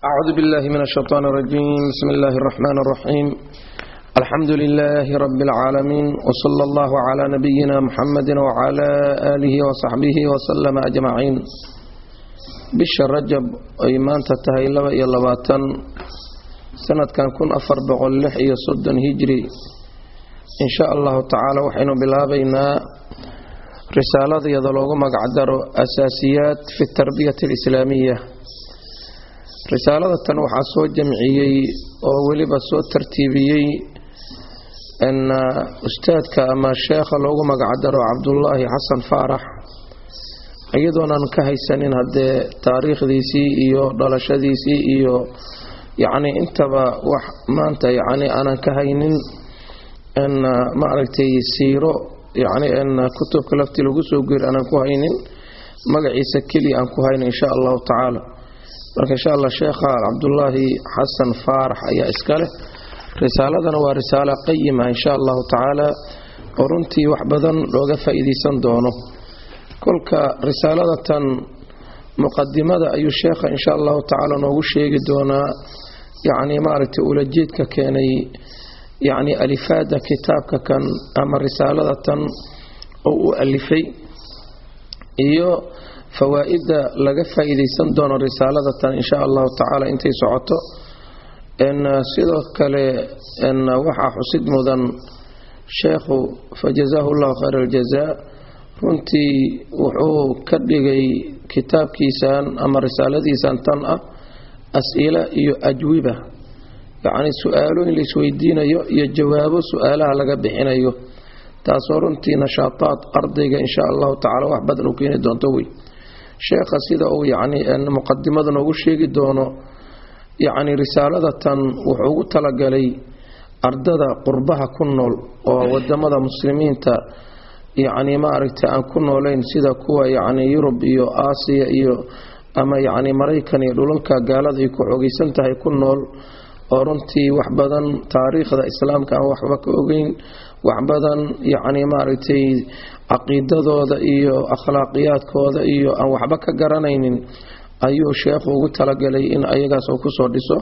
أعوذ بالله من الشيطان الرجيم بسم الله الرحمن الرحيم الحمد لله رب العالمين وصلى الله على نبينا محمد وعلى آله وصحبه وسلم أجمعين bisha rajab ay maanta tahay laba iyo labaatan sanadkan kun afar boqol lix iyo soddon hijri insha allahu tacaala waxaynu bilaabaynaa risaaladayada loogu magacdaro asaasiyaat fi tarbiyati alislaamiya risaaladatan waxaa soo jamciyey oo weliba soo tartiibiyey ustaadka ama sheekha loogu magacdaro cabdullaahi xasan faarax iyadoonaan ka haysanin haddee taariikhdiisii iyo dhalashadiisii iyo yacni intaba wax maanta yacni aanan ka haynin maaragtay siiro yacni kutubka laftii lagu soo geeri aanan ku haynin magaciisa keliya aan ku haynin insha allahu tacaala marka insha allah sheekha cabdullaahi xasan faarax ayaa iska leh. Risaaladana waa risaalo qayima insha allahu tacaala. Oo runtii wax badan looga faa-iideysan doono. Kolka risaaladatan muqadimada ayuu sheekha insha allahu tacaala noogu sheegi doonaa. Yacni maaragtay ulajeedka keenay yacni alifaada kitaabka kan ama risaaladatan oo u alifay. Iyo fawaa-idda laga faa-iideysan doono risaaladatan insha allahu tacaala intay socoto sidoo kale waxaa xusid mudan sheekhu fajazaahu llahu khayr aljazaa runtii wuxuu ka dhigay kitaabkiisan ama risaaladiisan tan ah as-ila iyo ajwiba yacni su'aalooyin la isweydiinayo iyo jawaabo su'aalaha laga bixinayo taasoo runtii nashaataad ardayga insha allahu tacala wax badan u keeni doonto wey sheekha sida uu yacni muqadimada noogu sheegi doono yacni risaaladatan wuxuu ugu talagalay ardada qurbaha ku nool oo waddamada muslimiinta yacni maaragtay aan ku noolayn sida kuwa yacni yurub iyo aasiya iyo ama yacni maraykan iyo dhulalka gaalada ay ku xogeysan tahay ku nool oo runtii wax badan taariikhda islaamka aan waxba ka ogeyn wax badan yacni maaragtay caqiidadooda iyo akhlaaqiyaadkooda iyo aan waxba ka garanaynin ayuu sheekhu ugu talagalay in ayagaas uu ku soo dhiso.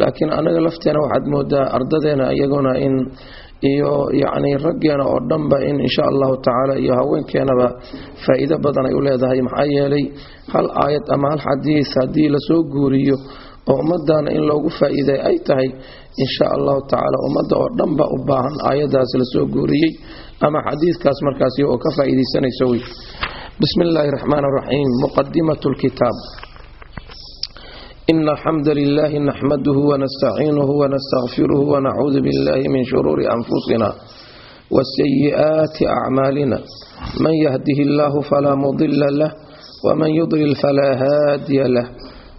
Laakiin anaga lafteena waxaad moodaa ardadeena iyaguna in iyo yacni raggeena oo dhanba in insha allahu tacaala iyo haweenkeenaba faa-iido badan ay u leedahay. Maxaa yeelay hal aayad ama hal xadiis haddii la soo guuriyo oo ummadana in loogu faa-iiday ay tahay insha allahu tacaala ummadda oo dhanba u baahan aayadaas la soo guuriyey ama xadiikaas markaas oo ka faaiidaysanayso w bismi illaahi raxmaan raxiim muqadimat lkitaab ina xamda lilaahi naxmaduhu wanastaciinuhu wanastakfiruhu wanacuudu billahi min shuruuri anfusina wasayi'aati acmaalina man yahdihi illaahu falaa mudila lah waman yudlil falaa haadiya lah.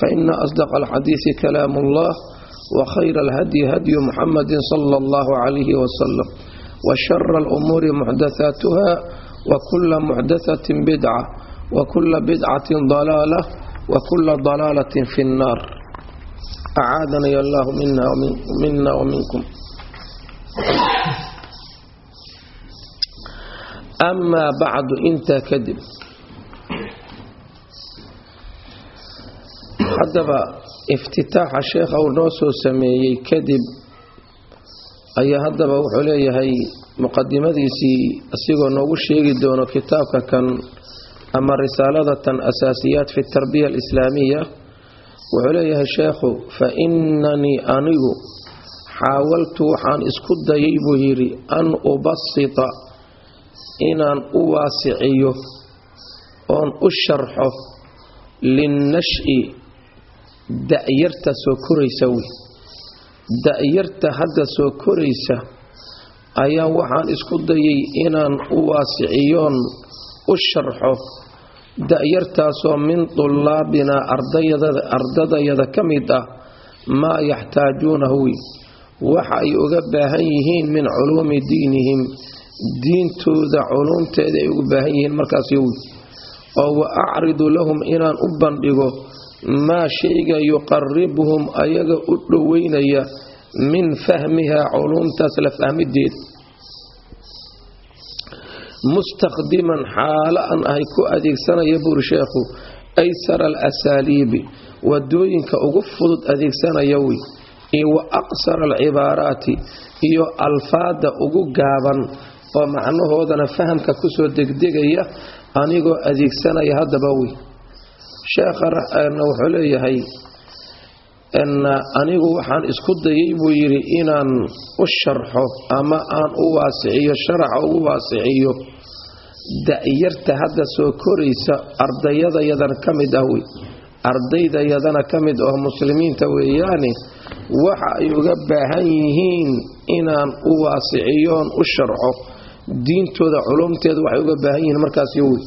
فإن أصدق الحديث كلام الله وخير الهدي هدي محمد صلى الله عليه وسلم وشر الأمور محدثاتها وكل محدثة بدعة وكل بدعة ضلالة وكل ضلالة في النار أعاذنا الله منا ومنا ومنكم أما بعد أنت كذب haddaba iftitaaxa sheekha uu noo soo sameeyey kadib ayaa haddaba wuxuu leeyahay muqadimadiisii asigoo noogu sheegi doono kitaabka kan ama risaaladatan asaasiyaat fi tarbiya alislaamiya wuxuu leeyahay sheekhu fa inanii anigu xaawaltu waxaan isku dayay buu yidhi an ubasita inaan u waasiciyo oon u sharxo linnashi da'yarta soo koraysa wey. Da'yarta hadda soo koraysa ayaa waxaan isku dayay inaan u waasiciyoon u sharxo da'yartaasoo min tullaabinaa ardadayada ka mid ah maa yaxtaajuunahu waxa ay uga baahan yihiin min culuumi diinihim diintooda culuumteeda ay uga baahan yihiin markaas wy oo wa acridu lahum inaan u bandhigo maa shayga yuqaribuhum ayaga u dhoweynaya min fahmihaa culuumtaas la fahmideeda mustaqdiman xaalo aan ahay ku adeegsanaya buuri sheekhu aysara alasaaliibi waddooyinka ugu fudud adeegsanaya wey iyo wa aqsara alcibaaraati iyo alfaada ugu gaaban oo macnahoodana fahamka ku soo degdegaya anigoo adeegsanaya haddaba wey sheekha wuxuu leeyahay anigu waxaan isku dayay buu yidhi inaan u sharxo ama aan u waasiciyo sharaxa ugu waasiciyo da'yarta hadda soo koraysa ardayadayadana ka mid ah wey. Ardaydayadana ka mid oo muslimiinta weeyaane waxa ay uga baahan yihiin inaan u waasiciyoon u sharxo. Diintooda culumteeda waxay uga baahan yihiin markaas wey.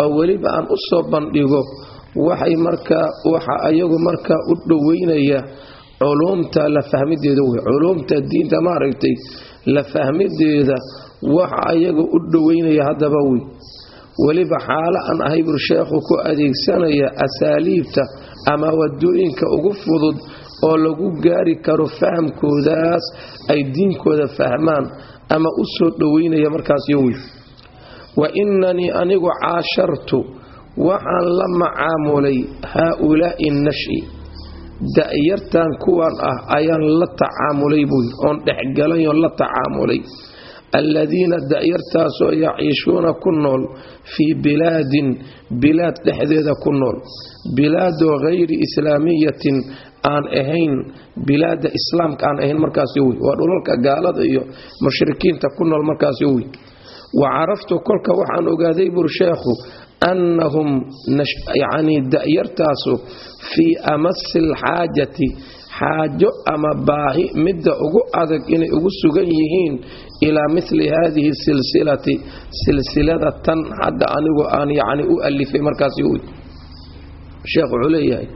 Oo weliba aan u soo bandhigo waxay markaa waxa ayagu markaa u dhoweynaya culuumta la fahmideeda wey culuumta diinta maaragtay la fahmideeda waxa ayaga u dhoweynaya haddaba wey weliba xaalo aan ahay bur sheekhu ku adeegsanaya asaaliibta ama waddooyinka ugu fudud oo lagu gaari karo fahamkoodaas ay diinkooda fahmaan ama u soo dhoweynaya markaas yowey wa inanii anigu caashartu waxaan la macaamulay haa-ulaa'i nashi. Da'yartan kuwan ah ayaan la tacaamulay buy oon dhexgalay oon la tacaamulay. Alladiina da'yartaasoo yaciishuuna ku nool fii bilaadin bilaad dhexdeeda ku nool. Bilaadoo hayri islaamiyatin aan ahayn bilaada islaamka aan ahayn markaasi wey waa dhulalka gaalada iyo mushrikiinta ku nool markaasi wey wa caraftu kolka waxaan ogaaday bur sheekhu annahum yacnii da'yartaasu fii amasi alxaajati xaajo ama baahi midda ugu adag inay ugu sugan yihiin ilaa mili haadihi silsilati silsilada tan hadda anigu aan yacni u alifay markaasi sheekh wuxuu leeyahay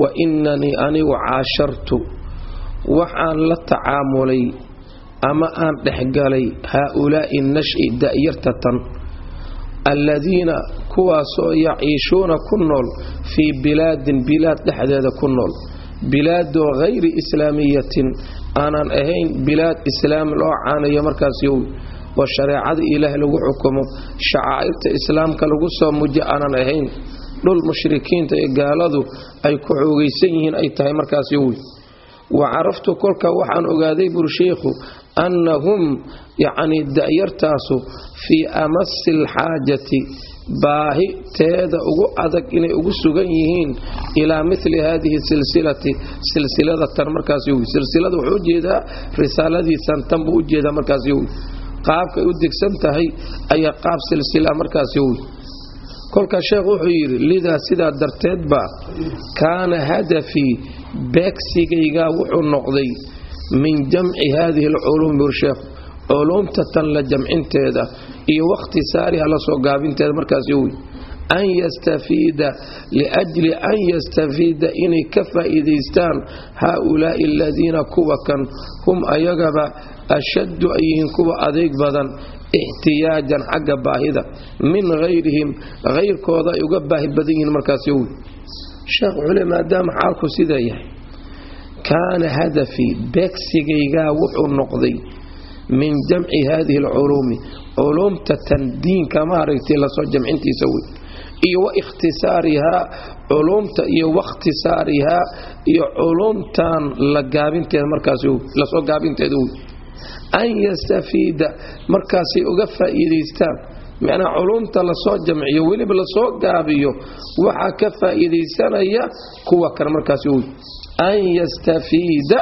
wa inanii anigu caashartu waxaan la tacaamulay ama aan dhexgalay haa-ulaa'i nashi da'yarta kuwaasoo yaciishuuna ku nool fii bilaadin bilaad dhexdeeda ku nool. Bilaadoo hayri islaamiyatin aanan ahayn bilaad islaam loo caanayo markaas yowi oo shareecada ilaah lagu xukumo shacaa'irta islaamka lagu soo mujo aanan ahayn. Dhul mushrikiinta ee gaaladu ay ku xoogaysan yihiin ay tahay markaas yowi wa caraftu kolka waxaan ogaaday bursheikhu annahum yacnii da'yartaasu fii amasi alxaajati baahi teeda ugu adag inay ugu sugan yihiin ilaa mili haadihi silsilati silsilada tan markaas yowi silsilada wuxuu u jeedaa risaaladiisan tan buu u jeedaa markaas yowi qaabkay u degsan tahay ayaa qaab silsila markaas yowi kolkaa sheekh wuxuu yidhi lidaa sidaa darteed baa kaana hadafii beegsigaygaa wuxuu noqday min jamci haadihi alculuumi bursheekh culuumta tan la jamcinteeda iyo wakhtisaariha la soo gaabinteeda markaas yowi an yastafiida liajli an yastafiida inay ka faa'iidaystaan haa-ulaa'i aladiina kuwa kan hum ayagaba ashaddu ay yihiin kuwa adeeg badan ixtiyaajan xagga baahida min hayrihim hayrkooda ay uga baahi badan yihiin markaas yowi sheekh cule maadaama xaalku sidaa yahay kaana hadafii beegsigaygaa wuxuu noqday min jamci haadihi alculuumi culuumta tan diinka maaragtay la soo jamcintiisa wey. Iyo wa culuumta iyo wakhtisaarihaa iyo culuumtan la gaabinteeda markaas la soo gaabinteeda wey. An yastafiida markaasay uga faa'iidaystaan. Macnaa culuumta la soo jamciyo weliba la soo gaabiyo waxaa ka faa'iidaysanaya kuwa kan markaas wey. An yastafiida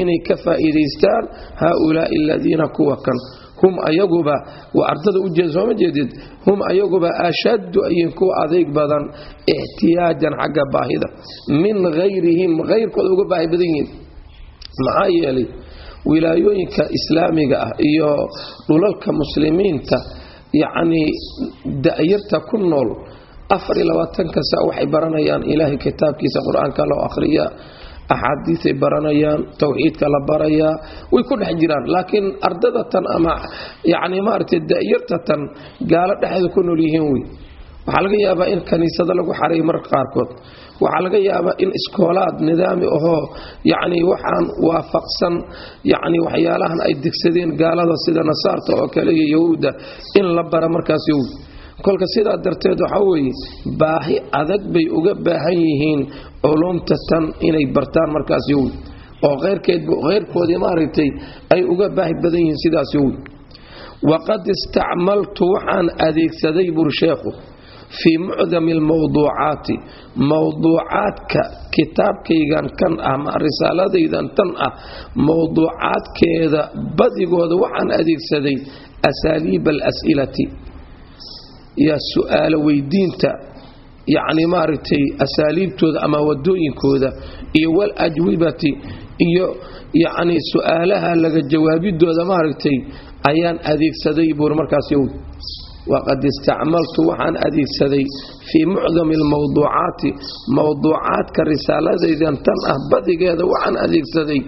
inay ka faa'iidaystaan haaulaai aladiina kuwa kan hum ayaguba waa ardada u jeeda sooma jeedid hum ayaguba ashaddu ayin kuwa adayg badan ixtiyaajan xagga baahida min hayrihim hayrkooda uga baahi badan yihiin. Maxaa yeelay wilaayooyinka islaamiga ah iyo dhulalka muslimiinta yacnii da'yarta ku nool afar iyo labaatanka saa waxay baranayaan ilaahay kitaabkiisa qur'aanka loo akhriyaa axaadiisay baranayaan towxiidka la barayaa way ku dhex jiraan. Laakiin ardada tan ama yacni maaragtay da'yarta tan gaalo dhexda ku nool yihiin wey. Waxaa laga yaabaa in kaniisado lagu xareeyo mararka qaarkood. Waxaa laga yaabaa in iskoolaad nidaami ahoo yacni waxaan waafaqsan yacni waxyaalahan ay degsadeen gaalada sida nasaarta oo kale iyo yahuudda in la bara markaas yahuud kolka sidaa darteed waxaa weeye baahi adag bay uga baahan yihiin culumta tan inay bartaan markaas yahuud oo heyrkoodii maaragtay ay uga baahi badan yihiin sidaas yahuud waqad istacmaltu waxaan adeegsaday buri sheekhu fii mucdami almawduucaati mawduucaadka kitaabkaygan kan ah ma risaaladaydan tan ah mawduucaadkeeda badigooda waxaan adeegsaday asaaliiba alas'ilati. Yaa su'aalo weydiinta yacni maaragtay asaaliibtooda ama wadooyinkooda iyo waljwibati iyo yacni su'aalaha laga jawaabidooda maaragtay ayaan adeegsaday buuri markaas waqad istacmaltu waxaan adeegsaday fii mucdami almawduucaati mawduucaadka risaaladaydan tan ah badigeeda waxaan adeegsaday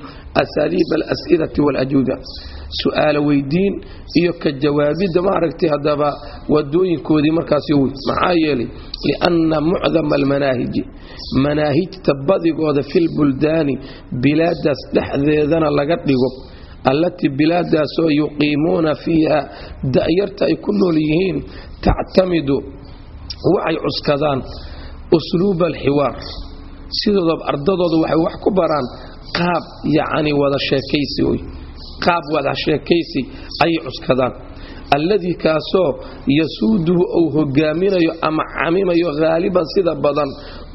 asaaliiba alas'ilati waljwiba su'aalo weydiin iyo ka jawaabidda maaragtay haddaba wadooyinkoodii markaas wey maxaa yeelay? Lianna mucdama almanaahiji manaahijta badigooda filbuldaani bilaadaas dhexdeedana laga dhigo allatii bilaadaasoo yuqiimuuna fiiha da'yarta ay ku nool yihiin tactamidu waxay cuskadaan usluuba alxiwaar sidooda ardadooda waxay wax ku baraan qaab yacni wada sheekaysi wey qaab wada sheekaysi ayay cuskadaan. Alladii kaasoo yasuuduhu uu hogaaminayo ama camimayo haaliban sida badan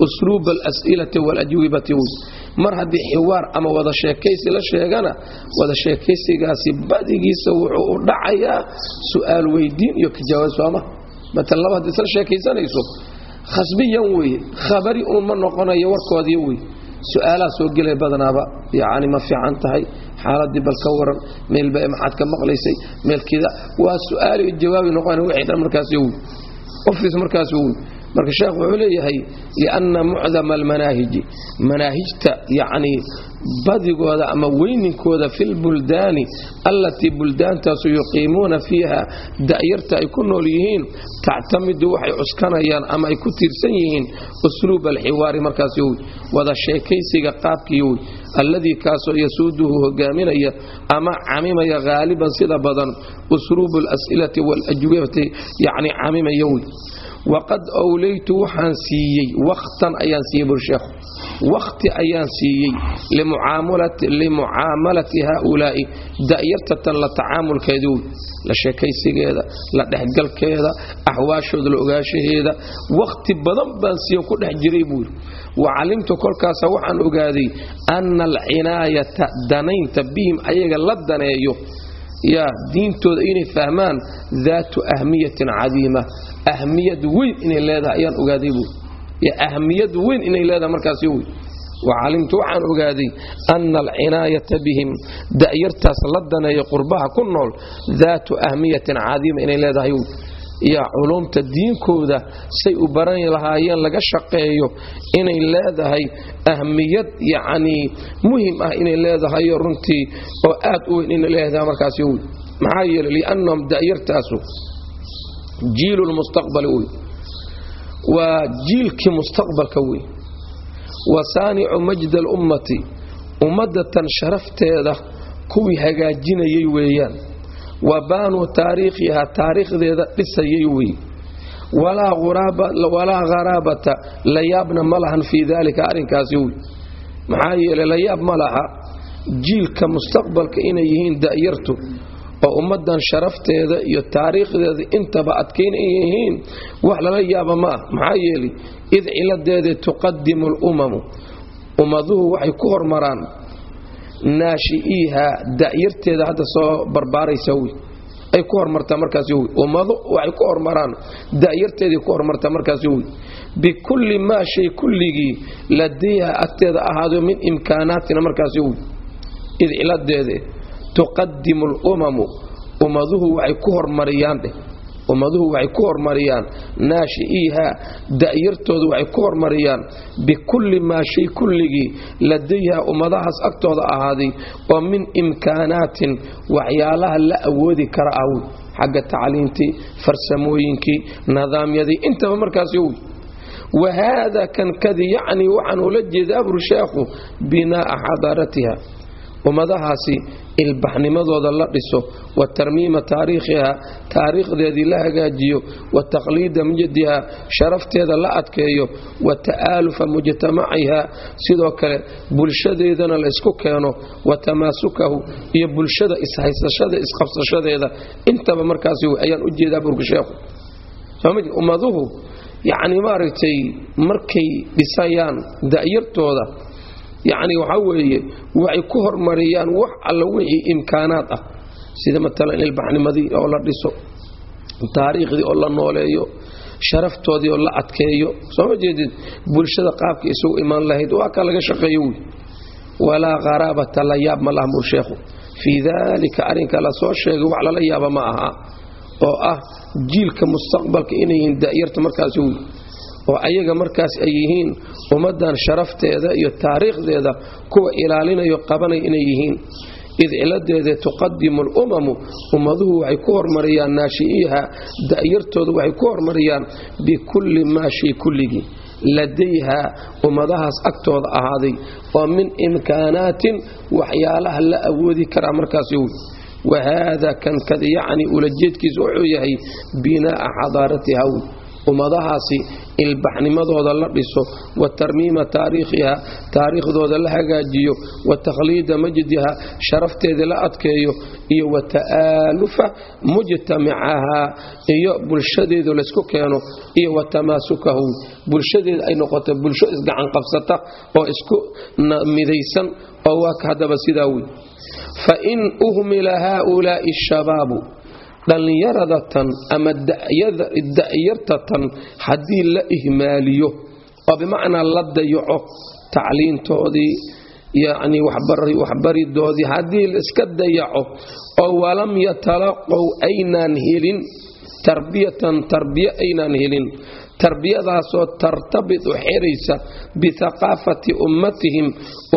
usluuba alas'ilati waljwibati wey mar haddii xiwaar ama wada sheekaysi la sheegana wada sheekaysigaasi badigiisa wuxuu u dhacayaa su'aal weydiin iyo kajawaab sooma matalan laba haddii isla sheekaysanayso. Khasbiyan weye khabari uun ma noqonayo warkoodii wey su'aalaha soo gelay badanaaba yacni ma fiican tahay xaaladii bal ka waran meelba maxaad ka maqlaysay meelkida waa su'aal jawaabi noqon wixii dhan markaas ofis markaas yowi marka sheekh wuxuu leeyahay lianna mucdama almanaahiji manaahijta yacni badigooda ama weyninkooda fi lbuldaani allatii buldaantaasu yuqiimuuna fiiha da'yarta ay ku nool yihiin tactamidu waxay cuskanayaan ama ay ku tiirsan yihiin usluub alxiwaari markaas yowi wada sheekaysiga qaabkii yowi alladii kaasoo yasuuduhu hogaaminaya ama camimaya haaliban sida badan usluubu alas'ilati waaljwibati yacni camimaya wy waqad owlaytu waxaan siiyey wakhtan ayaan siiyey bursheekhu wakhti ayaan siiyey limucaamalati haaulaa'i da'yartatan la tacaamulkeedu la sheekaysigeeda la dhexgalkeeda axwaashooda la ogaashaheeda wakhti badan baan siiyo ku dhex jiray buuri wa calimtu kolkaasa waxaan ogaaday anna alcinaayata danaynta bihim ayaga la daneeyo yaa diintooda inay fahmaan daatu ahmiyatin cadiima. Ahmiyad weyn inay leedahay ayaan ogaaday buuri ahmiyad weyn inay leedahay markaas wey wacalimtu waxaan ogaaday ana alcinaayata bihim da'yartaas la daneeyo qurbaha ku nool daatu ahmiyatin cadiima inay leedahay yaa culumta diinkooda say u baran lahaayeen laga shaqeeyo inay leedahay ahmiyad yacnii muhiim ah inay leedahayo runtii oo aad u weyn inay leedahay markaas wey. Maxaa yeelay liannahum da'yartaasu jiilu lmustaqbali wey. Waa jiilkii mustaqbalka wey. Wa saanicu majda alummati ummadatan sharafteeda kuwii hagaajinayay weeyaan wa baanuu taariikhihaa taariikhdeeda dhisayay wey walaa kharaabata layaabna ma lahan fii daalika arrinkaasi wey maxaa yeelay layaab ma laha jiilka mustaqbalka inay yihiin da'yartu oo ummadan sharafteeda iyo taariikhdeeda intaba adkayn ay yihiin wax lala yaaba ma ah maxaa yeelay id ciladeeda tuqadimu alumamu ummaduhu waxay ku hormaraan naashi'iiha da'yarteeda hadda soo barbaaraysa wy ay ku hormartaa markaas wy ummadu waxay ku hormaraan da'yarteeday ku hormartaa markaas wy bikulli maa shay kulligii ladayha agteeda ahaado min imkaanaatina markaas wy id ciladeede tuqadimu lumamu. Ummaduhu waxay ku hormariyaan dheh ummaduhu waxay ku hormariyaan naashi'iiha da'yartoodu waxay ku hormariyaan bikulli maa shay kulligii ladayha ummadahaas agtooda ahaaday oo min imkaanaatin waxyaalaha la awoodi kara ah xagga tacliintii farsamooyinkii nidaamyadii intaba markaas wy wa haada kan kadi yacnii waxaan ula jeeda abru sheekhu binaa'a xadaaratiha ummadahaasi ilbaxnimadooda la dhiso wa tarmiima taariikhiha taariikhdeedii la hagaajiyo wa taqliida mujadiha sharafteeda la adkeeyo wa ta'aalufa mujtamaciha sidoo kale bulshadeedana la isku keeno wa tamaasukahu iyo bulshada ishaysashada isqabsashadeeda. Intaba markaas ayaan u jeedaa burka sheekhu. Ummaduhu yacni maaragtay markay dhisayaan da'yartooda yacni waxaa weeye waxay ku hormariyaan wax alla wixii imkaanaad ah. Sida matalan ilbaxnimadii oo la dhiso taariikhdii oo la nooleeyo sharaftoodii oo la adkeeyo. Soo ma jeedid bulshada qaabka isugu imaan lahayd waa ka laga shaqeeyo wy walaa qaraabata la yaab ma laha bur sheekhu. Fii daalika arrinka la soo sheegay wax lala yaaba ma aha. Oo ah jiilka mustaqbalka inay yihiin da'yarta markaas wy oo ayaga markaas ay yihiin ummaddan sharafteeda iyo taariikhdeeda kuwa ilaalinayo qabanaya inay yihiin. Id ciladeeda tuqadimu alumamu ummaduhu waxay ku hormariyaan naashi'iiha da'yartooda waxay ku hormariyaan bikulli maa shay kulligii ladayha ummadahaas agtooda ahaaday. Oo min imkaanaatin waxyaalaha la awoodi karaa markaas yowy wahaada kan kad yacni ulajeedkiisa wuxuu yahay binaa'a xadaaratiha wy ummadahaasi ilbaxnimadooda la dhiso wa tarmiima taariikhiha taariikhdooda la hagaajiyo wa takhliida majdiha sharafteeda la adkeeyo iyo wa ta'aalufa mujtamacaha iyo bulshadeedu laysku keeno iyo wa tamaasukahu bulshadeeda ay noqoto bulsho isgacan qabsata oo isku midaysan oo waa ka haddaba sidaa wey fa in uhmila haaulaa'i shabaabu dhallinyaradatan ama da'yartatan haddii la ihmaaliyo oo bimacnaa la dayaco tacliintoodii yacnii waxbaridoodii haddii la iska dayaco oo walam yatalaqow aynaan helin tarbiyatan tarbiye aynaan helin tarbiyadaasoo tartabitu xiraysa bithaqaafati ummatihim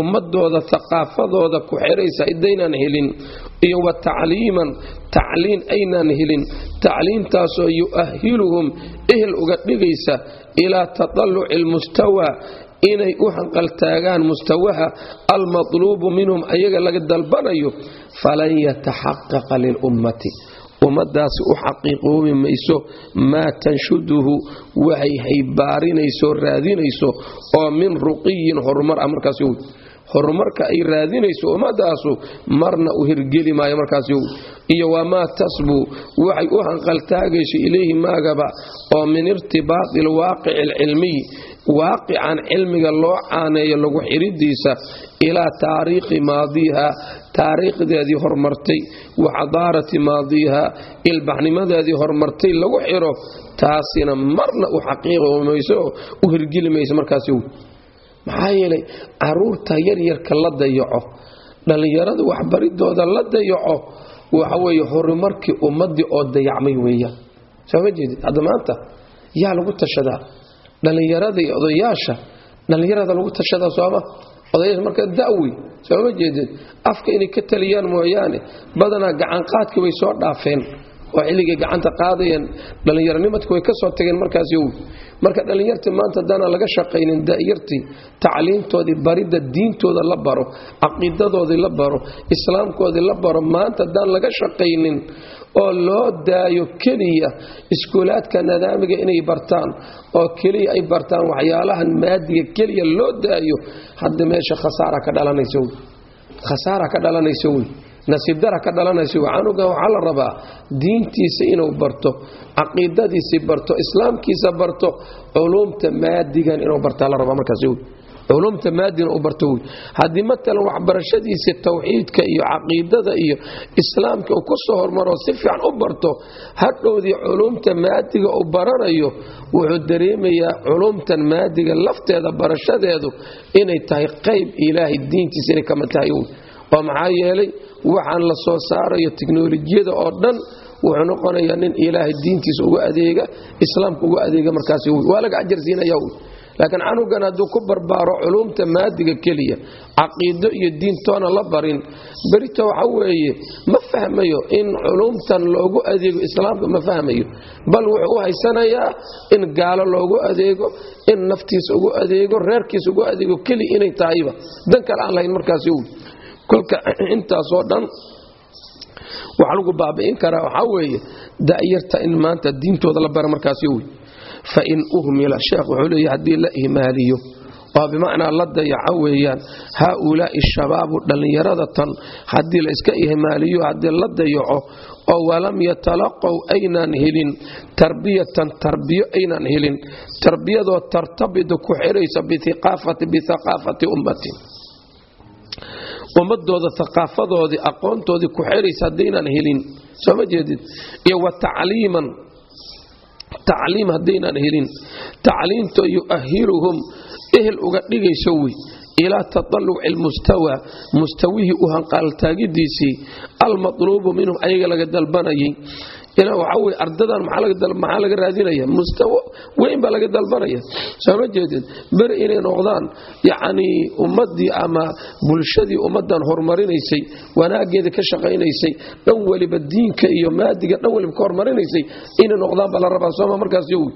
ummadooda thaqaafadooda ku xiraysa idaynaan helin iyo wa tacliiman tacliin aynaan helin tacliintaasoo yu'ahiluhum ehel uga dhigaysa ilaa tataluci almustawaa inay u hanqaltaagaan mustawaha almatluubu minhum ayaga laga dalbanayo falan yataxaqaqa lilummati ummadaasi u xaqiiqoobi mayso maa tanshuduhu waxay haybaarinayso raadinayso oo min ruqiyin horumar ah markaas horumarka ay raadinayso ummadaasu marna u hirgeli maayo markaas iyo wamaa tasbu waxay u hanqaltaagayso ilayhi maagaba oo min irtibaati alwaaqici alcilmiy waaqican cilmiga loo caaneeyo lagu xiridiisa ilaa taariikhi maadiiha taariikhdeedii hormartay wa xadaarati maadiiha ilbaxnimadeedii hormartay lagu xiro taasina marna u xaqiiqmayso u hirgeli mayso markaas maxaa yeelay carruurta yaryarka la dayaco dhallinyarada waxbaridooda la dayaco waxa weeye horumarkii ummadii oo dayacmay weeyaan. Soo ma jeedid hadda maanta yaa lagu tashadaa? Dhallinyarada iyo odayaasha dhallinyarada lagu tashadaa sooma odayaasha marka da'wi soo ma jeedid afka inay ka taliyaan mooyaane badanaa gacanqaadkii way soo dhaafeen oo xilligay gacanta qaadayeen dhallinyaronimadka way ka soo tageen markaas yow marka dhallinyartii maanta haddaana laga shaqaynin da'yartii tacliintoodii baridda diintooda la baro caqiidadoodii la baro islaamkoodii la baro maanta haddaan laga shaqaynin oo loo daayo keliya iskuulaadka nadaamiga inay bartaan oo keliya ay bartaan waxyaalahan maadiga keliya loo daayo hadda meesha khasaara ka dhalanaysa wey ka wey nasiib dara ka dhalanaysa canugan waxaa la rabaa diintiisa inuu barto caqiidadiisii barto islaamkiisa barto culuumta maadigan inuu bartaa la rabaa markaas culumta maadina u barto wey haddii matalan waxbarashadiisa tawxiidka iyo caqiidada iyo islaamka uu ku soo hormaroo si fiican u barto hadhowdii culumta maadiga uu baranayo wuxuu dareemayaa culumtan maadiga lafteeda barashadeedu inay tahay qayb ilaahay diintiisa inay kama tahay wey oo maxaa yeelay waxaan la soo saarayo tiknolojiyada oo dhan wuxuu noqonayaa nin ilaahay diintiisa uga adeega islaamka uga adeega markaas waa laga ajarsiinaya laakiin canugan hadduu ku barbaaro culumta maadiga keliya caqiido iyo diintoona la barin berita waxa weeye ma fahmayo in culumtan loogu adeego islaamka ma fahmayo. Bal wuxuu u haysanayaa in gaalo loogu adeego in naftiisa ugu adeego reerkiisa ugu adeego keli inay tahayba. Dan kale aan lahayn markaas kolka intaasoo dhan waxa lagu baabi'in karaa waxaa weeye da'yarta in maanta diintooda la bara markaas wey fain uhmila sheekh wuxuu leeya haddii la ihmaaliyo oo bimacnaa la dayaco weeyaan. Haaulaa'i shabaabu dhallinyarada tan haddii la iska ihmaaliyo haddii la dayaco oo walam yatalaqow aynaan helin tarbiyatan tarbiyo aynaan helin tarbiyadoo tartabidu ku xiraysa biaqaafati ummatin ummadooda aqaafadoodii aqoontoodii ku xiraysa haddaynaan helin. Sooma jeedid? Iyo wa tacliiman tacliim haddaynaan helin. Tacliimto yu'ahiluhum ehel uga dhigayso wey. Ilaa tataluci lmustawa mustawihii u hanqaaltaagidiisii almatluubu minhum ayaga laga dalbanayay weye ardadan maxaa laga raadinaya? Mustawo weyn baa laga dalbanaya. Sooma jeedeen beri inay noqdaan yacnii ummaddii ama bulshadii ummaddan horumarinaysay wanaaggeeda ka shaqaynaysay dhan weliba diinka iyo maadiga dhan weliba ka hormarinaysay inay noqdaan baa la rabaa. Sooma markaas yowi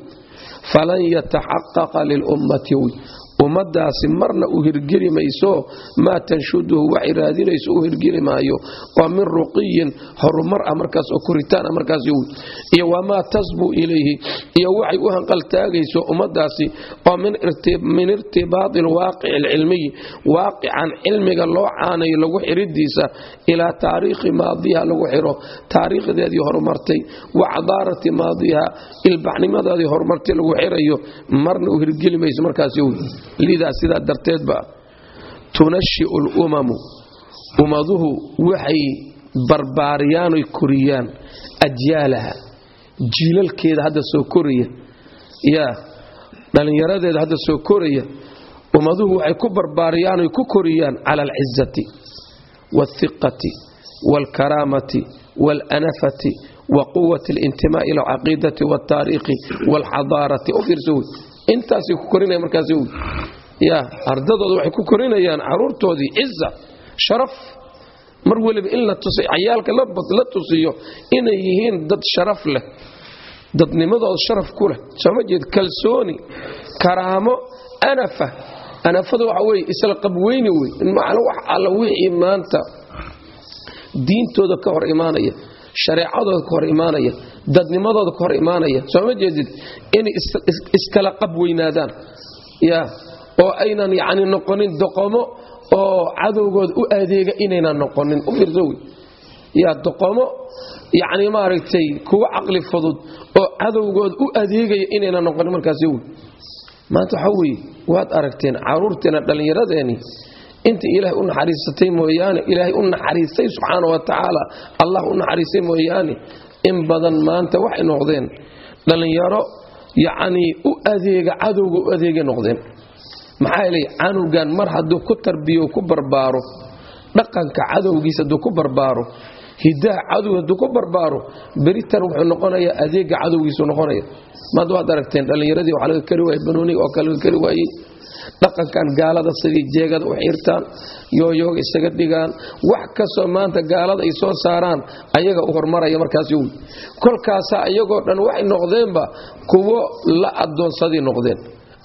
falan yataxaqaqa lilummati wy ummadaasi marna u hirgeli mayso maa tanshuduhu waxay raadinayso u hirgeli maayo. Waa min ruqiyin horumar ah markaas oo koritaan ah markaas iyo wamaa tasbu ilayhi iyo waxay u hanqaltaagayso ummadaasi oo min irtibaadi alwaaqici alcilmiyi waaqican cilmiga loo caanayo lagu xiridiisa ilaa taariikhi maadiha lagu xiro taariikhdeedii horumartay wa cadaarati maadiha ilbaxnimadeedii horumartay lagu xirayo marna u hirgeli mayso markaas lidaa sidaa darteedba tunashiu lumamu ummaduhu waxay barbaariyaanoy koriyaan ajyaalaha. Jiilalkeeda hadda soo koraya yaa dhallinyaradeeda hadda soo koraya ummaduhu waxay ku barbaariyaanoy ku koriyaan cala alcizati waathiqati waalkaraamati waalanafati wa quwati alintimaai ila alcaqiidati waataariikhi waalxadaarati u intaasay ku korinaya markaas ya ardadooda waxay ku korinayaan caruurtoodii ciza sharaf. Mar weliba in la tusi cayaalka la tusiyo inay yihiin dad sharaf leh dadnimadooda sharaf ku leh. Sooma jeed kalsooni karaamo anafa. Anafada waxa weye isla qabweyni wey macna wax alla wixii maanta diintooda ka hor imaanaya shareecadooda ka hor imaanaya dadnimadooda ka hor imaanaya sooma jeedid inay iskala qab weynaadaan? Ya oo aynan yacni noqonin doqomo oo cadowgooda u adeega inaynan noqonin. U fiirso wey doqomo yacni maaragtay kuwa caqli fudud oo cadowgooda u adeegaya inaynan noqonin markaasi wey maanta waxaa weeye waad aragteen caruurteena dhallinyaradeeni inta ilaahay u naxariisatay mooyaane ilaahay u naxariistay subxaana wa tacaala allah u naxariistay mooyaane in badan maanta waxay noqdeen dhallinyaro yacnii u adeega cadowga u adeegay noqdeen. Maxaa yeelay canugan mar hadduu ku tarbiyo ku barbaaro dhaqanka cadowgiisa hadduu ku barbaaro hidaha cadow hadduu ku barbaaro beritan wuxuu noqonayaa adeega cadowgiisuu noqonaya maanta waad aragteen dhallinyaradii wax laga kari waayey banooniga oo kale laga kari waayey dhaqankan gaalada sidii jeegada u xirtaan yooyooga isaga dhigaan wax kastoo maanta gaalada ay soo saaraan ayaga u hormaraya markaas wy kolkaasaa iyagoo dhan waxay noqdeenba kuwo la adoonsaday noqdeen.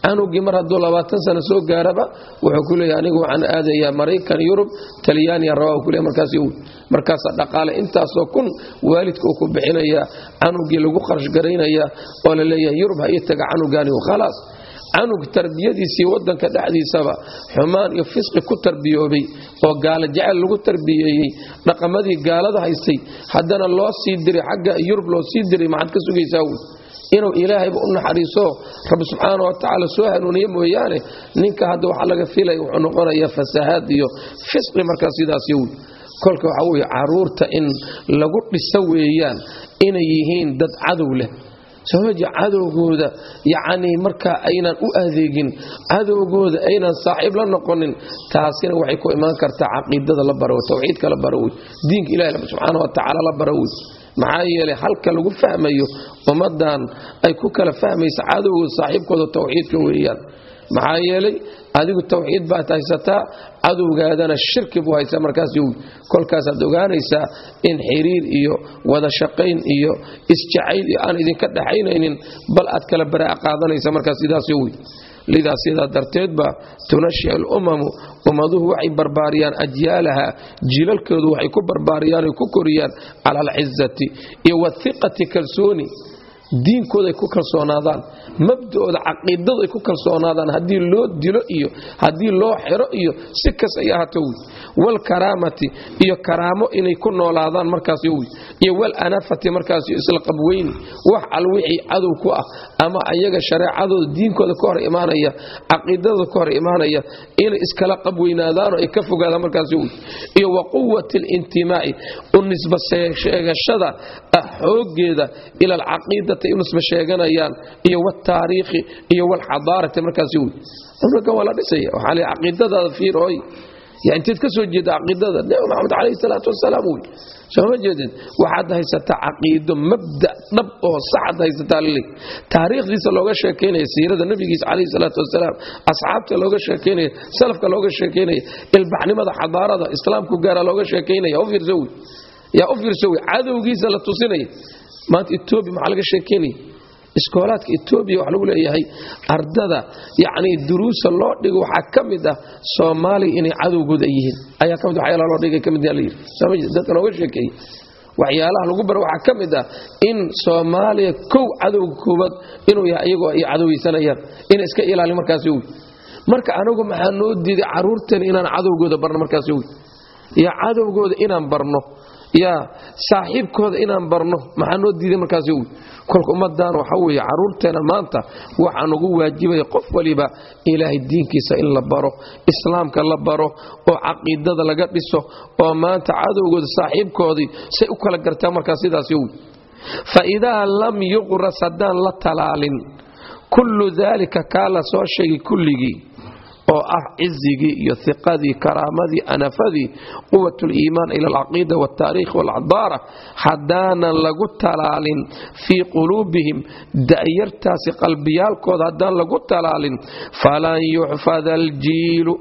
Canugii mar hadduu labaatan sano soo gaaraba wuxuu ku leeyahy anigu waxaan aadayaa maraykan yurub talyaaniya rabaa ku leeyahy markaas wy markaasaa dhaqaale intaasoo kun waalidka uu ku bixinayaa canugii lagu kharash garaynayaa oo la leeyahay yurub ha ii taga canugaani khalaas canug tarbiyadiisii wadanka dhexdiisaba xumaan iyo fisqi ku tarbiyoobay oo gaala jecel lagu tarbiyeeyey dhaqamadii gaalada haystay haddana loo sii diray xagga yurub loo sii diray maxaad ka sugaysaa wy inuu ilaahayba u naxariiso rabbi subxaana wa tacaala soo hanuuniye mooyaane ninka hadda waxa laga filaya wuxuu noqonayaa fasahaad iyo fisqi markaa sidaasi wy kolka waxa weye carruurta in lagu dhiso weeyaan inay yihiin dad cadow leh soomaji cadowgooda? Yacnii markaa aynan u adeegin cadowgooda aynan saaxiib la noqonin taasina waxay ku imaan kartaa caqiidada la baro tawxiidka la baro wey diinka ilahi subxaana wa tacaala la baro wey. Maxaa yeelay halka lagu fahmayo ummadan ay ku kala fahmaysa cadowgooda saaxiibkooda tawxiidka weeyaan maxaa yeelay adigu tawxiid baad haysataa cadowgaadana shirki buu haysaa markaas kolkaasaad ogaanaysaa in xiriir iyo wada shaqayn iyo isjacayl iyo aan idinka dhaxaynaynin bal aad kala baraa qaadanaysa markaas sidaas yowi lidaa sidaa darteedba tunashi alumamu ummaduhu waxay barbaariyaan ajyaalaha jiilalkoodu waxay ku barbaariyaan ku koriyaan cala alcizati iyo wathiqati kalsooni diinkoodaay ku kalsoonaadaan mabda'ooda caqiidadu ay ku kalsoonaadaan haddii loo dilo iyo haddii loo xiro iyo si kas ay ahaato wy walkaraamati iyo karaamo inay ku noolaadaan markaas wy iyo walanafati markaas isla qabweyni. Wax al wixii cadow ku ah ama ayaga shareecadooda diinkooda ka hor imaanaya caqiidadooda ka hor imaanaya inay iskala qabweynaadaanoo ay ka fogaadaan markaas iyo wa quwati alintimaa'i u nisba sheegashada xoogeeda ila alcaqiidati ay u nisba sheeganayaan iyo wataariikhi iyo walxadaarati markaas wy cumrigan waa la dhisaya waxaa le caqiidadaada fiirooy yaa inteed ka soo jeeda caqiidada? Nebi maxamed calayhi salaatu wasalaam wey sooma jeedeen waxaad haysataa caqiido mabda dhab oo saxad haysataa lili taariikhdiisa looga sheekaynaya siirada nabigiisa calayhi salaatu wasalaam asxaabta looga sheekaynaya salafka looga sheekaynaya ilbaxnimada xadaarada islaamku gaara looga sheekaynaya u fiirso wey yaa u fiirso wey cadowgiisa la tusinaya maanta etoobiya maxaa laga sheekaynaya iskoolaadka etoobiya waxaa lagu leeyahay ardada yacnii duruusa loo dhigo waxaa ka mid ah soomaaliya inay cadowgooda ay yihiin. Ayaa ka mid waxyaalaha loo dhigay ka mid la yidhi. Sooma dadka nooga sheekeeyey. Waxyaalaha lagu baro waxaa ka mid ah in soomaaliya kow cadowga koowaad inuu yahay iyagoo ay cadowaysanayaan inay iska ilaalin markaasi wey marka anagu maxaa noo diiday carruurteen inaan cadowgooda barno markaasi wey iyo cadowgooda inaan barno yaa saaxiibkooda inaan barno maxaa noo diiday markaasi? Wey kolka ummadan waxa weeye carruurteena maanta waxaa nugu waajibaya qof waliba ilaahay diinkiisa in la baro islaamka la baro oo caqiidada laga dhiso oo maanta cadowgooda saaxiibkoodii say u kala gartaa markaa sidaas wey fa idaa lam yuqras haddaan la talaalin kullu daalika kaa la soo sheegay kulligii oo ah cizigii iyo iqadii karaamadii anafadii quwat liimaan ila alcaqiida waaltaariikh waalcadaara haddaanan lagu talaalin fii quluubihim da'yartaasi qalbiyaalkooda haddaan lagu talaalin falan yuxfada aljiilu